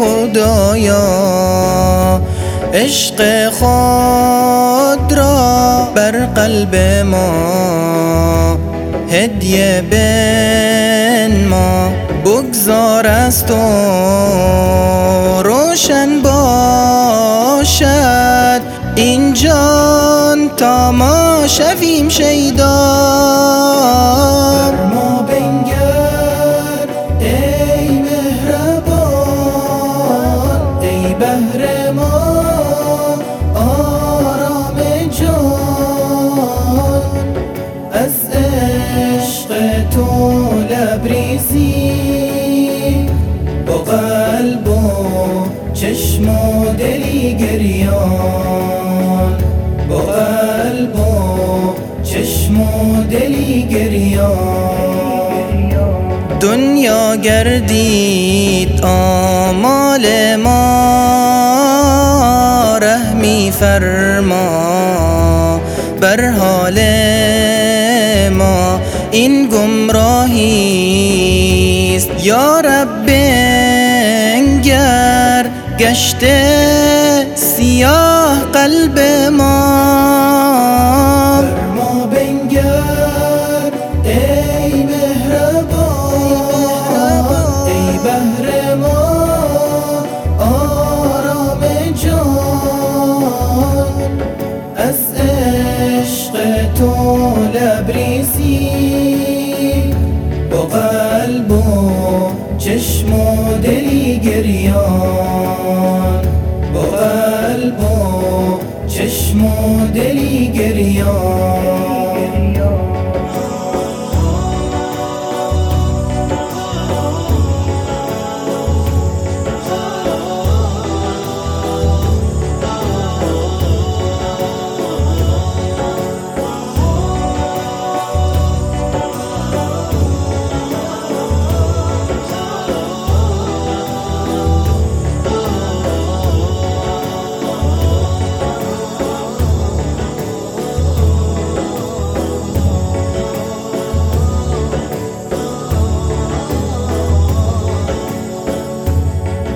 خدایا عشق خود را بر قلب ما هدیه بن ما بگذار از تو روشن باشد. این جان تا ما شویم شیدا. بهر ما آرام جان. از عشق تو لبریزی با قلب و چشم و دلی گریان. با قلب و چشم و دلی گریان. دنیا گردید آمال ما. فرما بر حال ما. این گمراهی است. یا رب بنگر گشته سیاه قلب ما. چشم و دلی گریان. با قلب و چشم و دلی گریان.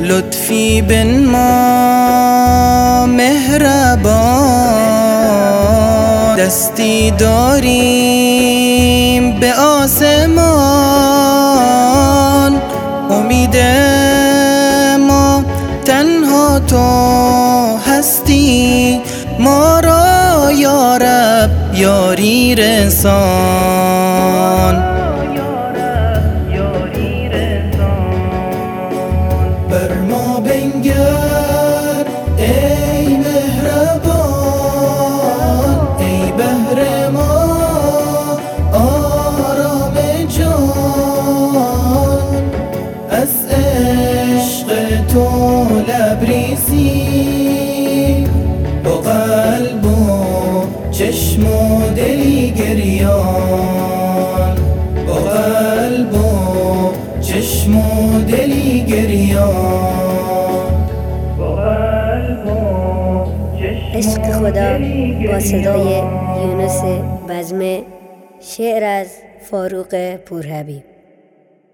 لطفی بن ما مهربان. دستی داریم به آسمان. امید ما تنها تو هستی. ما را یارب یاری رسان. چشم و دلی گریان. با قلب و چشم و دلی گریان. عشق خدا با صدای یونس بزمه شعر از فاروق پورحبیب